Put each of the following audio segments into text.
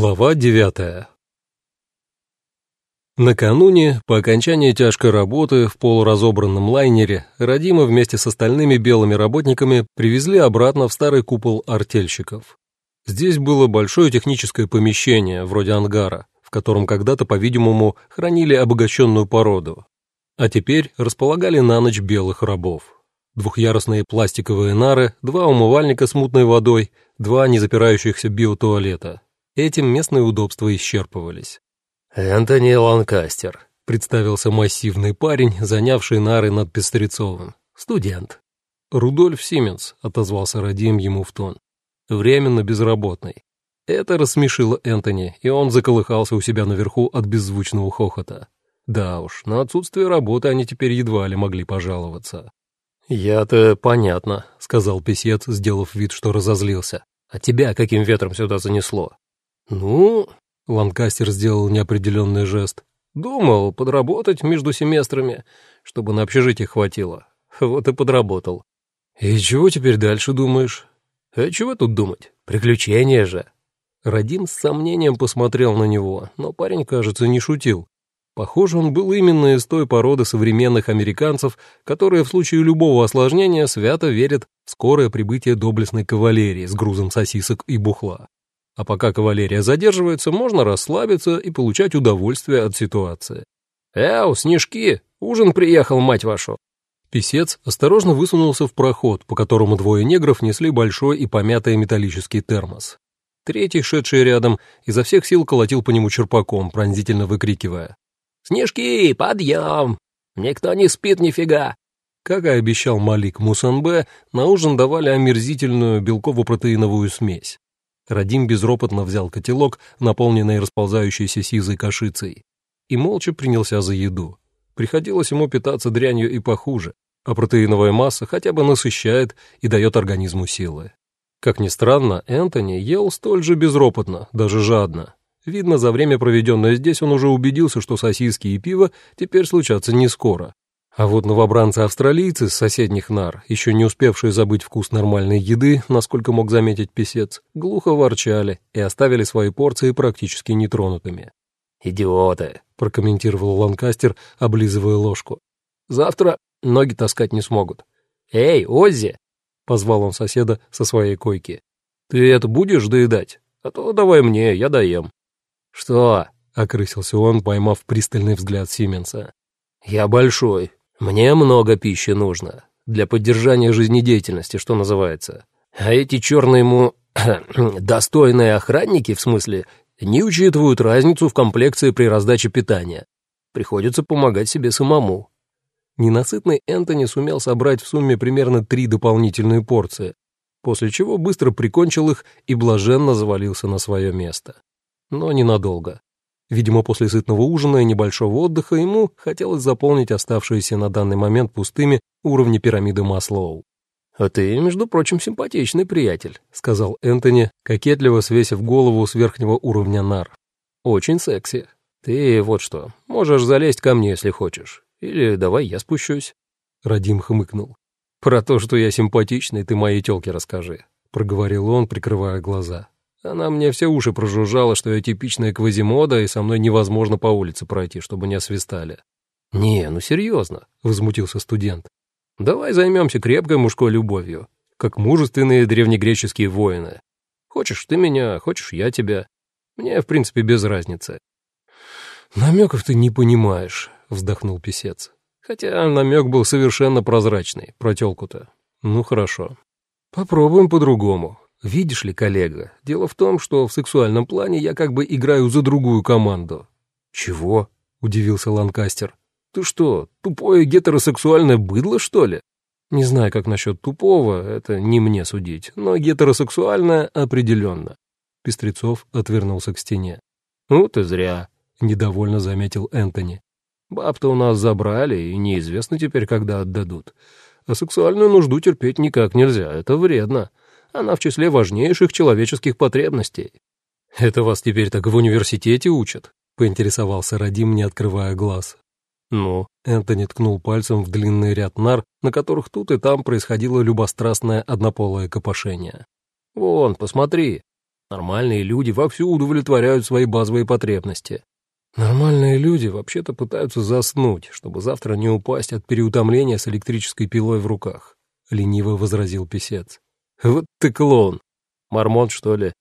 Глава девятая Накануне, по окончании тяжкой работы в полуразобранном лайнере, Родима вместе с остальными белыми работниками привезли обратно в старый купол артельщиков. Здесь было большое техническое помещение, вроде ангара, в котором когда-то, по-видимому, хранили обогащенную породу, а теперь располагали на ночь белых рабов. Двухъярусные пластиковые нары, два умывальника с мутной водой, два незапирающихся биотуалета. Этим местные удобства исчерпывались. «Энтони Ланкастер», — представился массивный парень, занявший нары над Пестрецовым. «Студент». «Рудольф Сименс», — отозвался Радим ему в тон. «Временно безработный». Это рассмешило Энтони, и он заколыхался у себя наверху от беззвучного хохота. Да уж, на отсутствие работы они теперь едва ли могли пожаловаться. «Я-то понятно», — сказал писец, сделав вид, что разозлился. «А тебя каким ветром сюда занесло?» «Ну...» — Ланкастер сделал неопределенный жест. «Думал подработать между семестрами, чтобы на общежитие хватило. Вот и подработал». «И чего теперь дальше думаешь?» «А чего тут думать? Приключения же!» Радим с сомнением посмотрел на него, но парень, кажется, не шутил. Похоже, он был именно из той породы современных американцев, которые в случае любого осложнения свято верят в скорое прибытие доблестной кавалерии с грузом сосисок и бухла. А пока кавалерия задерживается, можно расслабиться и получать удовольствие от ситуации. «Эу, снежки! Ужин приехал, мать вашу!» Песец осторожно высунулся в проход, по которому двое негров несли большой и помятый металлический термос. Третий, шедший рядом, изо всех сил колотил по нему черпаком, пронзительно выкрикивая. «Снежки, подъем! Никто не спит нифига!» Как и обещал Малик Мусанбе, на ужин давали омерзительную белково-протеиновую смесь. Радим безропотно взял котелок, наполненный расползающейся сизой кашицей, и молча принялся за еду. Приходилось ему питаться дрянью и похуже, а протеиновая масса хотя бы насыщает и дает организму силы. Как ни странно, Энтони ел столь же безропотно, даже жадно. Видно, за время, проведенное здесь, он уже убедился, что сосиски и пиво теперь случатся не скоро, а вот новобранцы-австралийцы с соседних нар, еще не успевшие забыть вкус нормальной еды, насколько мог заметить писец, глухо ворчали и оставили свои порции практически нетронутыми. «Идиоты», — прокомментировал Ланкастер, облизывая ложку. «Завтра ноги таскать не смогут». «Эй, Оззи!» — позвал он соседа со своей койки. «Ты это будешь доедать? А то давай мне, я доем». «Что?» — окрысился он, поймав пристальный взгляд Сименса. «Я большой, мне много пищи нужно. Для поддержания жизнедеятельности, что называется. А эти черные ему... достойные охранники, в смысле, не учитывают разницу в комплекции при раздаче питания. Приходится помогать себе самому. Ненасытный Энтони сумел собрать в сумме примерно три дополнительные порции, после чего быстро прикончил их и блаженно завалился на свое место. Но ненадолго. Видимо, после сытного ужина и небольшого отдыха ему хотелось заполнить оставшиеся на данный момент пустыми уровни пирамиды Маслоу. «А ты, между прочим, симпатичный приятель», — сказал Энтони, кокетливо свесив голову с верхнего уровня нар. «Очень секси. Ты вот что, можешь залезть ко мне, если хочешь. Или давай я спущусь». Радим хмыкнул. «Про то, что я симпатичный, ты моей тёлке расскажи», — проговорил он, прикрывая глаза. Она мне все уши прожужжала, что я типичная квазимода, и со мной невозможно по улице пройти, чтобы не освистали. «Не, ну серьезно», — возмутился студент. «Давай займемся крепкой мужской любовью, как мужественные древнегреческие воины. Хочешь ты меня, хочешь я тебя. Мне, в принципе, без разницы». «Намеков ты не понимаешь», — вздохнул писец. Хотя намек был совершенно прозрачный, про тёлку-то. Ну хорошо. Попробуем по-другому. Видишь ли, коллега, дело в том, что в сексуальном плане я как бы играю за другую команду. Чего? удивился Ланкастер. Ты что, тупое гетеросексуальное быдло, что ли? Не знаю, как насчет тупого, это не мне судить, но гетеросексуальное определенно. Пестрецов отвернулся к стене. «Ну ты зря», — недовольно заметил Энтони. «Баб-то у нас забрали, и неизвестно теперь, когда отдадут. А сексуальную нужду терпеть никак нельзя, это вредно. Она в числе важнейших человеческих потребностей. «Это вас теперь так в университете учат?» — поинтересовался Радим, не открывая глаз. «Ну?» — Энтони ткнул пальцем в длинный ряд нар, на которых тут и там происходило любострастное однополое копошение. «Вон, посмотри!» Нормальные люди вовсю удовлетворяют свои базовые потребности. Нормальные люди вообще-то пытаются заснуть, чтобы завтра не упасть от переутомления с электрической пилой в руках, — лениво возразил писец. Вот ты клоун. Мормон, что ли?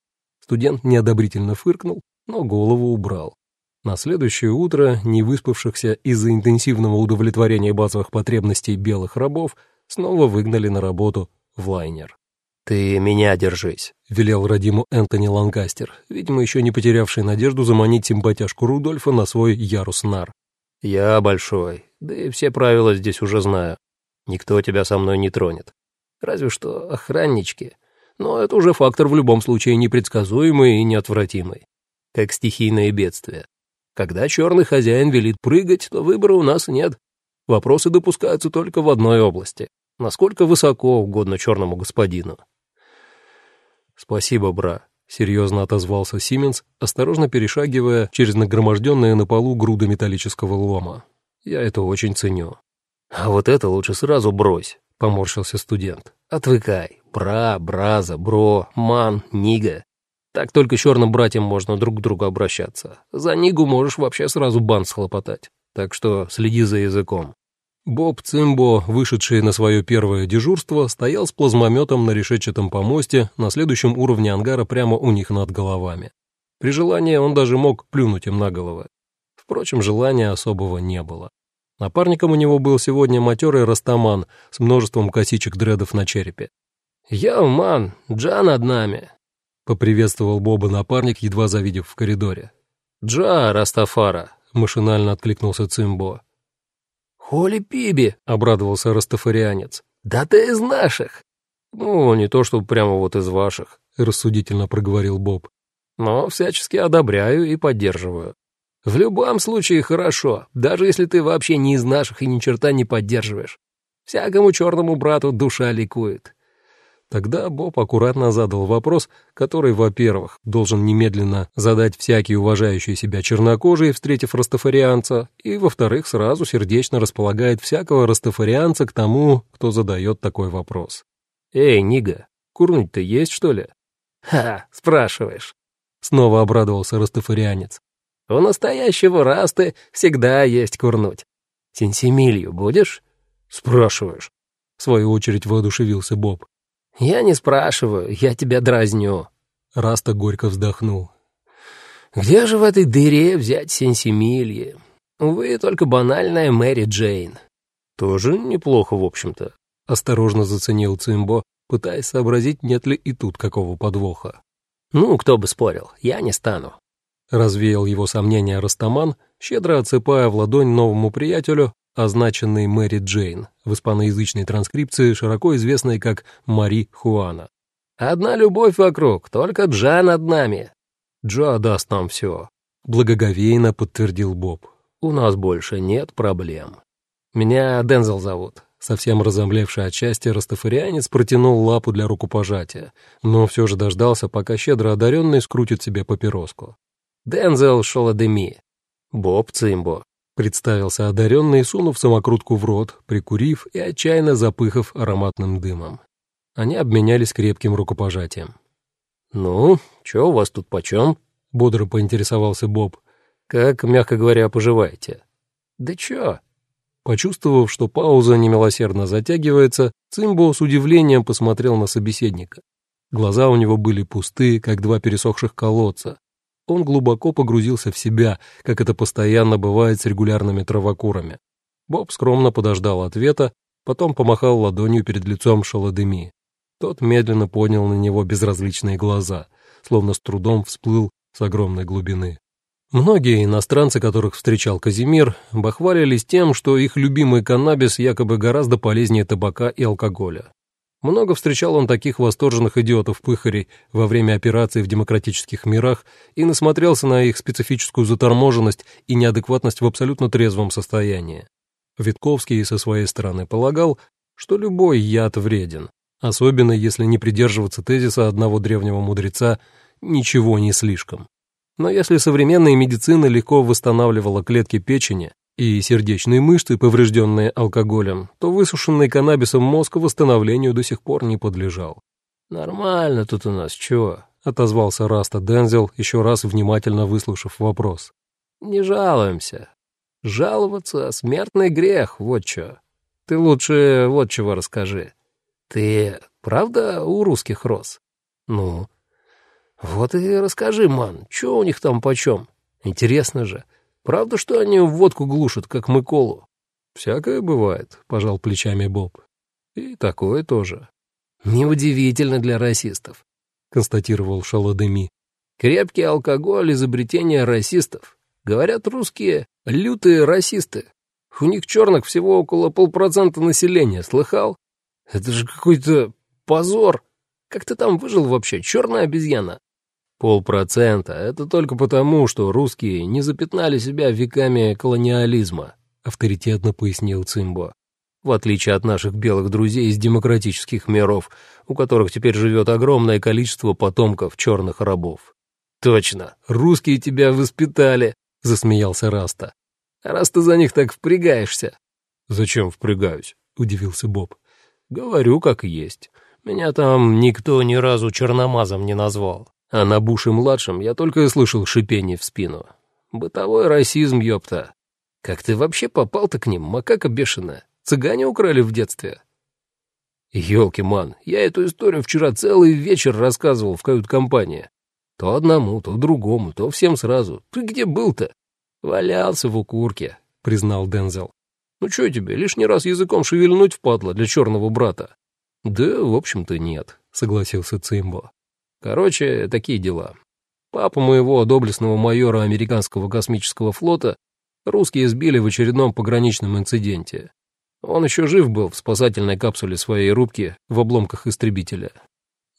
Студент неодобрительно фыркнул, но голову убрал. На следующее утро невыспавшихся из-за интенсивного удовлетворения базовых потребностей белых рабов снова выгнали на работу в лайнер. «Ты меня держись», — велел Радиму Энтони Ланкастер, видимо, еще не потерявший надежду заманить симпатяшку Рудольфа на свой ярус-нар. «Я большой, да и все правила здесь уже знаю. Никто тебя со мной не тронет. Разве что охраннички. Но это уже фактор в любом случае непредсказуемый и неотвратимый. Как стихийное бедствие. Когда черный хозяин велит прыгать, то выбора у нас нет. Вопросы допускаются только в одной области. Насколько высоко угодно черному господину. «Спасибо, бра», — серьезно отозвался Сименс, осторожно перешагивая через нагроможденные на полу груды металлического лома. «Я это очень ценю». «А вот это лучше сразу брось», — поморщился студент. «Отвыкай. Бра, браза, бро, ман, нига. Так только черным братьям можно друг к другу обращаться. За Нигу можешь вообще сразу бан схлопотать. Так что следи за языком. Боб Цимбо, вышедший на свое первое дежурство, стоял с плазмометом на решетчатом помосте на следующем уровне ангара прямо у них над головами. При желании он даже мог плюнуть им на головы. Впрочем, желания особого не было. Напарником у него был сегодня матерый растаман с множеством косичек дредов на черепе. «Йоу, ман, Джан над нами!» поприветствовал Боба напарник, едва завидев в коридоре. «Джа, Растафара!» — машинально откликнулся Цимбо. «Холи Пиби!» — обрадовался растафарианец. «Да ты из наших!» «Ну, не то, что прямо вот из ваших», — рассудительно проговорил Боб. «Но всячески одобряю и поддерживаю. В любом случае хорошо, даже если ты вообще не из наших и ни черта не поддерживаешь. Всякому черному брату душа ликует. Тогда Боб аккуратно задал вопрос, который, во-первых, должен немедленно задать всякий уважающий себя чернокожий, встретив растафарианца, и, во-вторых, сразу сердечно располагает всякого растафарианца к тому, кто задает такой вопрос. «Эй, Нига, курнуть-то есть, что ли?» «Ха, спрашиваешь». Снова обрадовался растафарианец. «У настоящего расты всегда есть курнуть. Сенсимилью будешь?» «Спрашиваешь». В свою очередь воодушевился Боб. «Я не спрашиваю, я тебя дразню». Раста горько вздохнул. «Где же в этой дыре взять сенсимилье? Увы, только банальная Мэри Джейн». «Тоже неплохо, в общем-то», — осторожно заценил Цимбо, пытаясь сообразить, нет ли и тут какого подвоха. «Ну, кто бы спорил, я не стану». Развеял его сомнения Растаман, щедро отсыпая в ладонь новому приятелю означенный Мэри Джейн, в испаноязычной транскрипции широко известной как Мари Хуана. «Одна любовь вокруг, только Джа над нами». «Джа даст нам все», — благоговейно подтвердил Боб. «У нас больше нет проблем». «Меня Дензел зовут». Совсем разомлевший от счастья растафарианец протянул лапу для рукопожатия, но все же дождался, пока щедро одаренный скрутит себе папироску. «Дензел Шоладеми». «Боб Цимбо», Представился одаренный, сунув самокрутку в рот, прикурив и отчаянно запыхав ароматным дымом. Они обменялись крепким рукопожатием. «Ну, чё у вас тут почем?» — бодро поинтересовался Боб. «Как, мягко говоря, поживаете?» «Да чё?» Почувствовав, что пауза немилосердно затягивается, Цимбо с удивлением посмотрел на собеседника. Глаза у него были пустые, как два пересохших колодца, он глубоко погрузился в себя, как это постоянно бывает с регулярными травокурами. Боб скромно подождал ответа, потом помахал ладонью перед лицом Шаладеми. Тот медленно поднял на него безразличные глаза, словно с трудом всплыл с огромной глубины. Многие иностранцы, которых встречал Казимир, бахвалились тем, что их любимый каннабис якобы гораздо полезнее табака и алкоголя. Много встречал он таких восторженных идиотов-пыхарей во время операций в демократических мирах и насмотрелся на их специфическую заторможенность и неадекватность в абсолютно трезвом состоянии. Витковский со своей стороны полагал, что любой яд вреден, особенно если не придерживаться тезиса одного древнего мудреца «ничего не слишком». Но если современная медицина легко восстанавливала клетки печени, и сердечные мышцы, поврежденные алкоголем, то высушенный каннабисом мозг восстановлению до сих пор не подлежал. «Нормально тут у нас, чего?» — отозвался Раста Дензел, еще раз внимательно выслушав вопрос. «Не жалуемся. Жаловаться — смертный грех, вот что. Ты лучше вот чего расскажи. Ты правда у русских рос? Ну? Вот и расскажи, ман, что у них там почем? Интересно же. Правда, что они водку глушат, как мы колу? Всякое бывает, пожал плечами Боб. И такое тоже. Неудивительно для расистов, констатировал Шаладеми. Крепкий алкоголь — изобретение расистов. Говорят, русские — лютые расисты. У них черных всего около полпроцента населения, слыхал? Это же какой-то позор. Как ты там выжил вообще, черная обезьяна? Полпроцента — это только потому, что русские не запятнали себя веками колониализма, авторитетно пояснил Цимбо. В отличие от наших белых друзей из демократических миров, у которых теперь живет огромное количество потомков черных рабов. «Точно, русские тебя воспитали», — засмеялся Раста. «А раз ты за них так впрягаешься». «Зачем впрягаюсь?» — удивился Боб. «Говорю, как есть. Меня там никто ни разу черномазом не назвал. А на Буше-младшем я только и слышал шипение в спину. Бытовой расизм, ёпта. Как ты вообще попал-то к ним, макака бешеная? Цыгане украли в детстве?» «Елки, ман, я эту историю вчера целый вечер рассказывал в кают-компании. То одному, то другому, то всем сразу. Ты где был-то?» «Валялся в укурке», — признал Дензел. «Ну что тебе, лишний раз языком шевельнуть впадло для черного брата?» «Да, в общем-то, нет», — согласился Цимбо. Короче, такие дела. Папу моего доблестного майора американского космического флота русские сбили в очередном пограничном инциденте. Он еще жив был в спасательной капсуле своей рубки в обломках истребителя.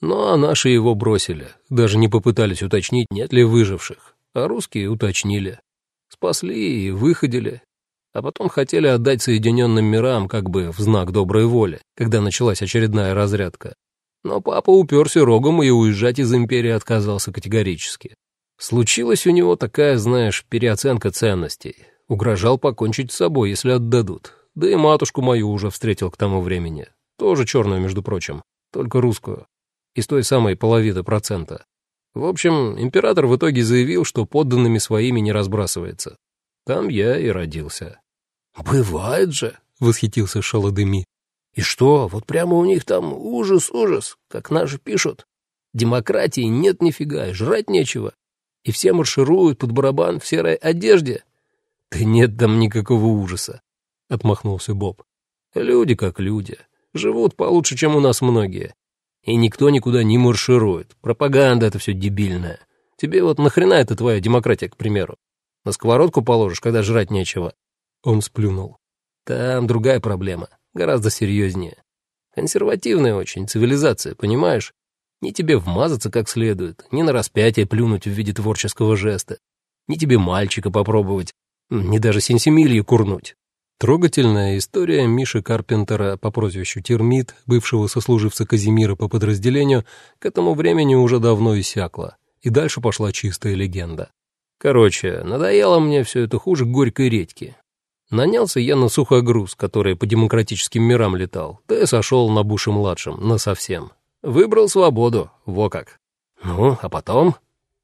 Ну а наши его бросили, даже не попытались уточнить, нет ли выживших, а русские уточнили. Спасли и выходили, а потом хотели отдать Соединенным мирам как бы в знак доброй воли, когда началась очередная разрядка. Но папа уперся рогом и уезжать из империи отказался категорически. Случилась у него такая, знаешь, переоценка ценностей. Угрожал покончить с собой, если отдадут. Да и матушку мою уже встретил к тому времени. Тоже черную, между прочим, только русскую. Из той самой половины процента. В общем, император в итоге заявил, что подданными своими не разбрасывается. Там я и родился. «Бывает же!» — восхитился Шаладыми. И что, вот прямо у них там ужас-ужас, как наши пишут. Демократии нет нифига, жрать нечего. И все маршируют под барабан в серой одежде. Да нет там никакого ужаса, — отмахнулся Боб. Люди как люди. Живут получше, чем у нас многие. И никто никуда не марширует. Пропаганда это все дебильная. Тебе вот нахрена это твоя демократия, к примеру? На сковородку положишь, когда жрать нечего. Он сплюнул. Там другая проблема гораздо серьезнее. Консервативная очень цивилизация, понимаешь? Ни тебе вмазаться как следует, ни на распятие плюнуть в виде творческого жеста, ни тебе мальчика попробовать, ни даже сенсимилью курнуть. Трогательная история Миши Карпентера по прозвищу Термит, бывшего сослуживца Казимира по подразделению, к этому времени уже давно иссякла, и дальше пошла чистая легенда. Короче, надоело мне все это хуже горькой редьки. Нанялся я на сухогруз, который по демократическим мирам летал, да и сошел на Буше-младшем, насовсем. Выбрал свободу, во как. Ну, а потом...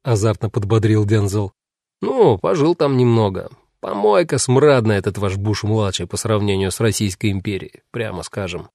Азартно подбодрил Дензел. Ну, пожил там немного. Помойка смрадная этот ваш Буш-младший по сравнению с Российской империей, прямо скажем.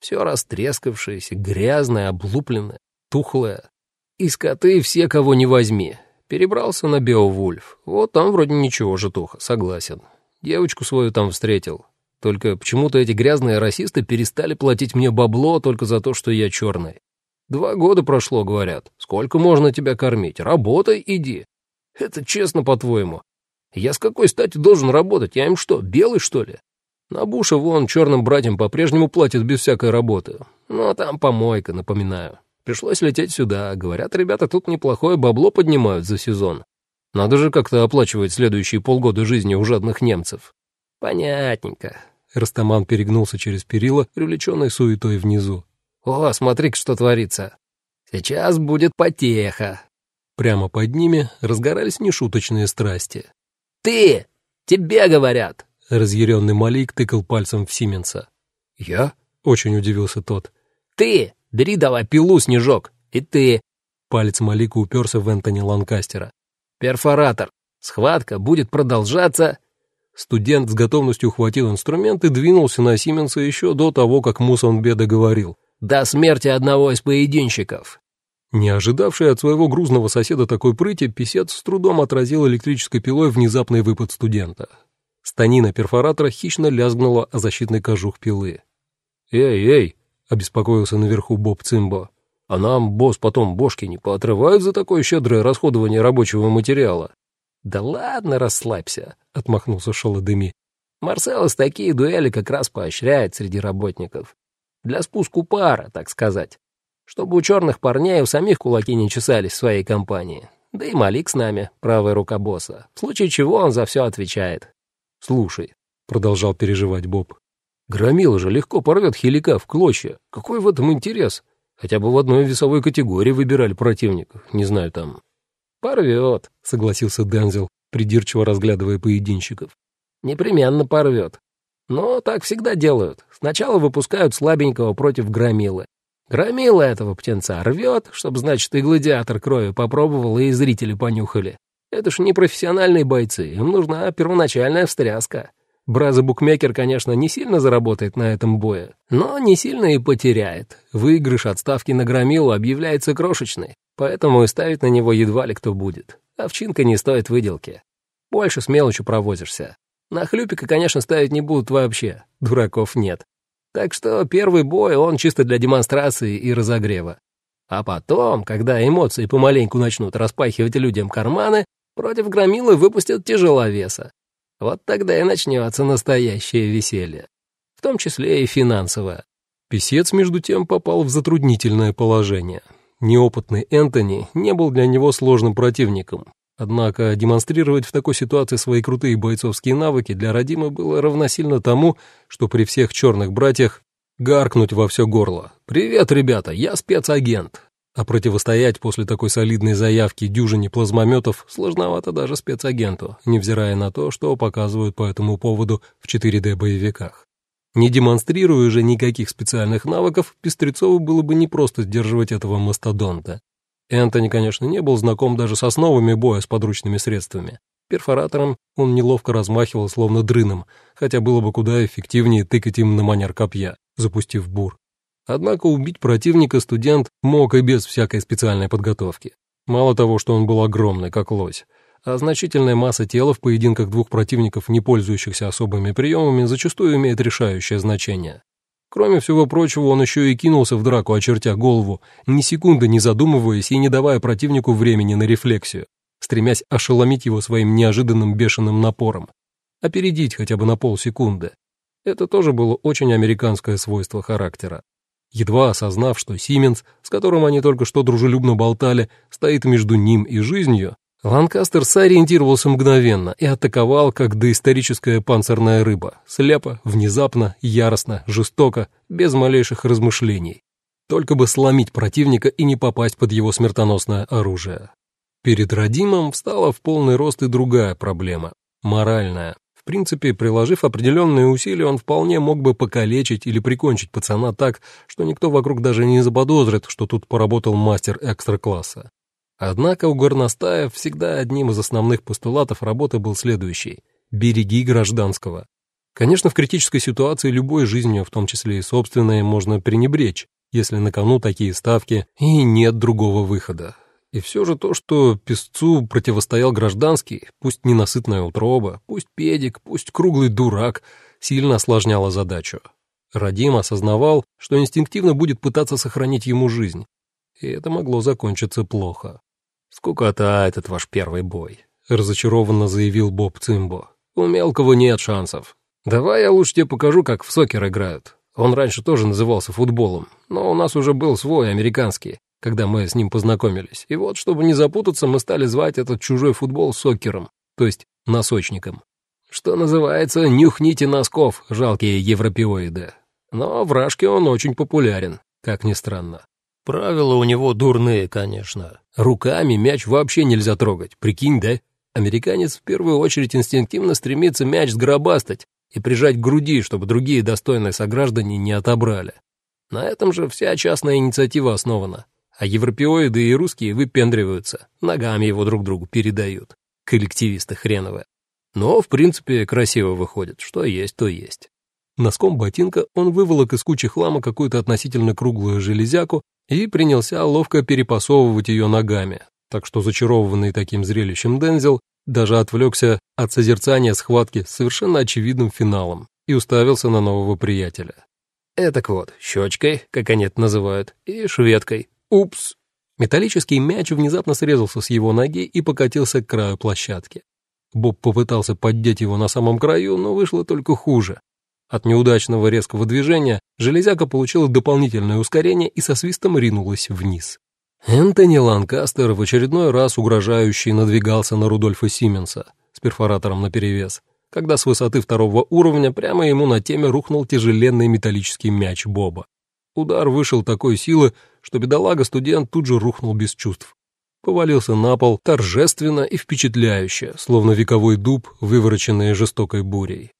Все растрескавшееся, грязное, облупленное, тухлое. И скоты все, кого не возьми. Перебрался на Беовульф. Вот там вроде ничего же туха, согласен. Девочку свою там встретил. Только почему-то эти грязные расисты перестали платить мне бабло только за то, что я черный. Два года прошло, говорят. Сколько можно тебя кормить? Работай, иди. Это честно, по-твоему? Я с какой стати должен работать? Я им что, белый, что ли? На Буша вон черным братьям по-прежнему платят без всякой работы. Ну, а там помойка, напоминаю. Пришлось лететь сюда. Говорят, ребята тут неплохое бабло поднимают за сезон. Надо же как-то оплачивать следующие полгода жизни у жадных немцев. Понятненько. Растаман перегнулся через перила, привлеченный суетой внизу. О, смотри что творится. Сейчас будет потеха. Прямо под ними разгорались нешуточные страсти. «Ты! Тебе говорят!» Разъяренный Малик тыкал пальцем в Сименса. «Я?» — очень удивился тот. «Ты! Бери давай пилу, Снежок! И ты! Палец Малика уперся в Энтони Ланкастера. «Перфоратор! Схватка будет продолжаться!» Студент с готовностью ухватил инструмент и двинулся на Сименса еще до того, как Мусонбе договорил. «До смерти одного из поединщиков!» Не ожидавший от своего грузного соседа такой прыти, писец с трудом отразил электрической пилой внезапный выпад студента. Станина перфоратора хищно лязгнула о защитный кожух пилы. «Эй, эй!» — обеспокоился наверху Боб Цимбо. «А нам, босс, потом бошки не поотрывают за такое щедрое расходование рабочего материала?» «Да ладно, расслабься», — отмахнулся Шолодыми. «Марселос такие дуэли как раз поощряет среди работников. Для спуску пара, так сказать. Чтобы у черных парней у самих кулаки не чесались в своей компании. Да и Малик с нами, правая рука босса. В случае чего он за все отвечает». «Слушай», — продолжал переживать Боб, «громила же легко порвет хилика в клочья. Какой в этом интерес? Хотя бы в одной весовой категории выбирали противников. Не знаю, там «Порвет», — согласился Дензел, придирчиво разглядывая поединщиков. «Непременно порвет. Но так всегда делают. Сначала выпускают слабенького против громилы. Громила этого птенца рвет, чтобы, значит, и гладиатор крови попробовал, и зрители понюхали. Это ж не профессиональные бойцы, им нужна первоначальная встряска. Браза-букмекер, конечно, не сильно заработает на этом бое, но не сильно и потеряет. Выигрыш от ставки на громилу объявляется крошечный, поэтому и ставить на него едва ли кто будет. Овчинка не стоит выделки. Больше с мелочью провозишься. На хлюпика, конечно, ставить не будут вообще, дураков нет. Так что первый бой, он чисто для демонстрации и разогрева. А потом, когда эмоции помаленьку начнут распахивать людям карманы, против громилы выпустят тяжеловеса. Вот тогда и начнется настоящее веселье, в том числе и финансовое. Песец, между тем, попал в затруднительное положение. Неопытный Энтони не был для него сложным противником. Однако демонстрировать в такой ситуации свои крутые бойцовские навыки для Родима было равносильно тому, что при всех черных братьях гаркнуть во все горло. «Привет, ребята, я спецагент. А противостоять после такой солидной заявки дюжине плазмометов сложновато даже спецагенту, невзирая на то, что показывают по этому поводу в 4D-боевиках. Не демонстрируя же никаких специальных навыков, Пестрецову было бы непросто сдерживать этого мастодонта. Энтони, конечно, не был знаком даже с основами боя с подручными средствами. Перфоратором он неловко размахивал, словно дрыном, хотя было бы куда эффективнее тыкать им на манер копья, запустив бур. Однако убить противника студент мог и без всякой специальной подготовки. Мало того, что он был огромный, как лось, а значительная масса тела в поединках двух противников, не пользующихся особыми приемами, зачастую имеет решающее значение. Кроме всего прочего, он еще и кинулся в драку, очертя голову, ни секунды не задумываясь и не давая противнику времени на рефлексию, стремясь ошеломить его своим неожиданным бешеным напором, опередить хотя бы на полсекунды. Это тоже было очень американское свойство характера. Едва осознав, что Сименс, с которым они только что дружелюбно болтали, стоит между ним и жизнью, Ланкастер сориентировался мгновенно и атаковал, как доисторическая панцирная рыба, слепо, внезапно, яростно, жестоко, без малейших размышлений. Только бы сломить противника и не попасть под его смертоносное оружие. Перед Радимом встала в полный рост и другая проблема – моральная принципе, приложив определенные усилия, он вполне мог бы покалечить или прикончить пацана так, что никто вокруг даже не заподозрит, что тут поработал мастер экстра-класса. Однако у горностаев всегда одним из основных постулатов работы был следующий – «береги гражданского». Конечно, в критической ситуации любой жизнью, в том числе и собственной, можно пренебречь, если на кону такие ставки и нет другого выхода. И все же то, что песцу противостоял гражданский, пусть ненасытная утроба, пусть педик, пусть круглый дурак, сильно осложняло задачу. Радим осознавал, что инстинктивно будет пытаться сохранить ему жизнь, и это могло закончиться плохо. «Скукота этот ваш первый бой», — разочарованно заявил Боб Цимбо. «У мелкого нет шансов. Давай я лучше тебе покажу, как в сокер играют. Он раньше тоже назывался футболом, но у нас уже был свой, американский когда мы с ним познакомились. И вот, чтобы не запутаться, мы стали звать этот чужой футбол сокером, то есть носочником. Что называется, нюхните носков, жалкие европеоиды. Но в Рашке он очень популярен, как ни странно. Правила у него дурные, конечно. Руками мяч вообще нельзя трогать, прикинь, да? Американец в первую очередь инстинктивно стремится мяч сгробастать и прижать к груди, чтобы другие достойные сограждане не отобрали. На этом же вся частная инициатива основана. А европеоиды и русские выпендриваются, ногами его друг другу передают. Коллективисты хреновые. Но, в принципе, красиво выходит. Что есть, то есть. Носком ботинка он выволок из кучи хлама какую-то относительно круглую железяку и принялся ловко перепасовывать ее ногами, так что зачарованный таким зрелищем Дензел даже отвлекся от созерцания схватки с совершенно очевидным финалом и уставился на нового приятеля. Этак вот, щечкой, как они это называют, и шведкой. Упс! Металлический мяч внезапно срезался с его ноги и покатился к краю площадки. Боб попытался поддеть его на самом краю, но вышло только хуже. От неудачного резкого движения железяка получила дополнительное ускорение и со свистом ринулась вниз. Энтони Ланкастер в очередной раз угрожающий надвигался на Рудольфа Сименса с перфоратором наперевес, когда с высоты второго уровня прямо ему на теме рухнул тяжеленный металлический мяч Боба. Удар вышел такой силы, что бедолага-студент тут же рухнул без чувств. Повалился на пол торжественно и впечатляюще, словно вековой дуб, вывороченный жестокой бурей.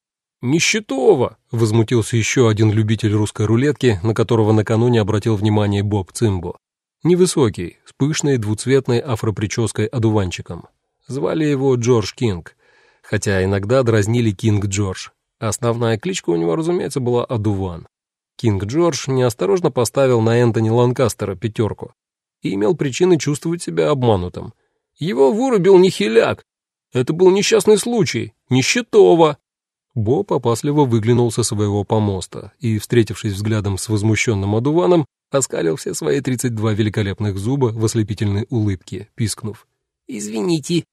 «Нищетово!» — возмутился еще один любитель русской рулетки, на которого накануне обратил внимание Боб Цимбо. Невысокий, с пышной двуцветной афропрической-одуванчиком. Звали его Джордж Кинг, хотя иногда дразнили Кинг Джордж. Основная кличка у него, разумеется, была Одуван. Кинг Джордж неосторожно поставил на Энтони Ланкастера пятерку и имел причины чувствовать себя обманутым. Его вырубил нехиляк. Это был несчастный случай, нищетово. Боб опасливо выглянул со своего помоста и, встретившись взглядом с возмущенным одуваном, оскалил все свои 32 великолепных зуба в ослепительной улыбке, пискнув. «Извините».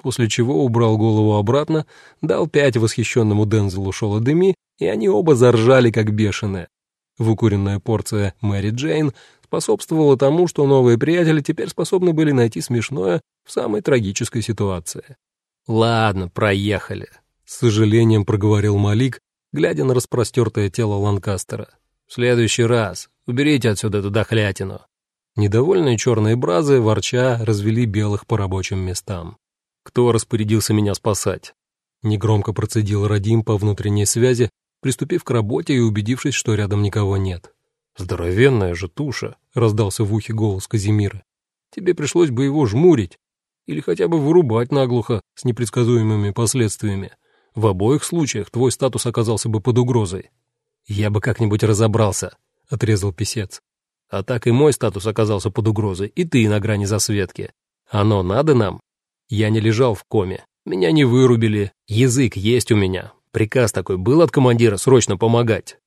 После чего убрал голову обратно, дал пять восхищенному Дензелу Шола-Деми, и они оба заржали, как бешеные. Выкуренная порция Мэри Джейн способствовала тому, что новые приятели теперь способны были найти смешное в самой трагической ситуации. «Ладно, проехали», с сожалением проговорил Малик, глядя на распростертое тело Ланкастера. «В следующий раз уберите отсюда эту дохлятину». Недовольные черные бразы, ворча, развели белых по рабочим местам. «Кто распорядился меня спасать?» Негромко процедил Радим по внутренней связи, приступив к работе и убедившись, что рядом никого нет. «Здоровенная же туша!» — раздался в ухе голос Казимира. «Тебе пришлось бы его жмурить или хотя бы вырубать наглухо с непредсказуемыми последствиями. В обоих случаях твой статус оказался бы под угрозой. Я бы как-нибудь разобрался, отрезал писец. А так и мой статус оказался под угрозой, и ты на грани засветки. Оно надо нам? Я не лежал в коме, меня не вырубили, язык есть у меня. Приказ такой был от командира срочно помогать.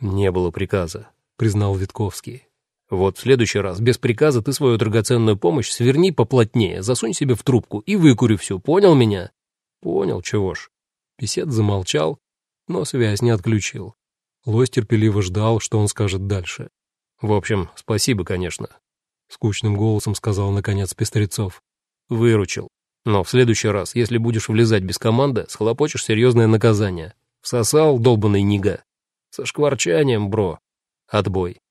Не было приказа, признал Витковский. Вот в следующий раз без приказа ты свою драгоценную помощь сверни поплотнее, засунь себе в трубку и выкури всю, понял меня? Понял, чего ж. Песет замолчал, но связь не отключил. Лось терпеливо ждал, что он скажет дальше. «В общем, спасибо, конечно», — скучным голосом сказал наконец Пестрецов. «Выручил. Но в следующий раз, если будешь влезать без команды, схлопочешь серьезное наказание. Всосал долбанный нига. Со шкварчанием, бро. Отбой».